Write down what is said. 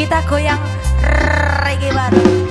kita goyang reggae baru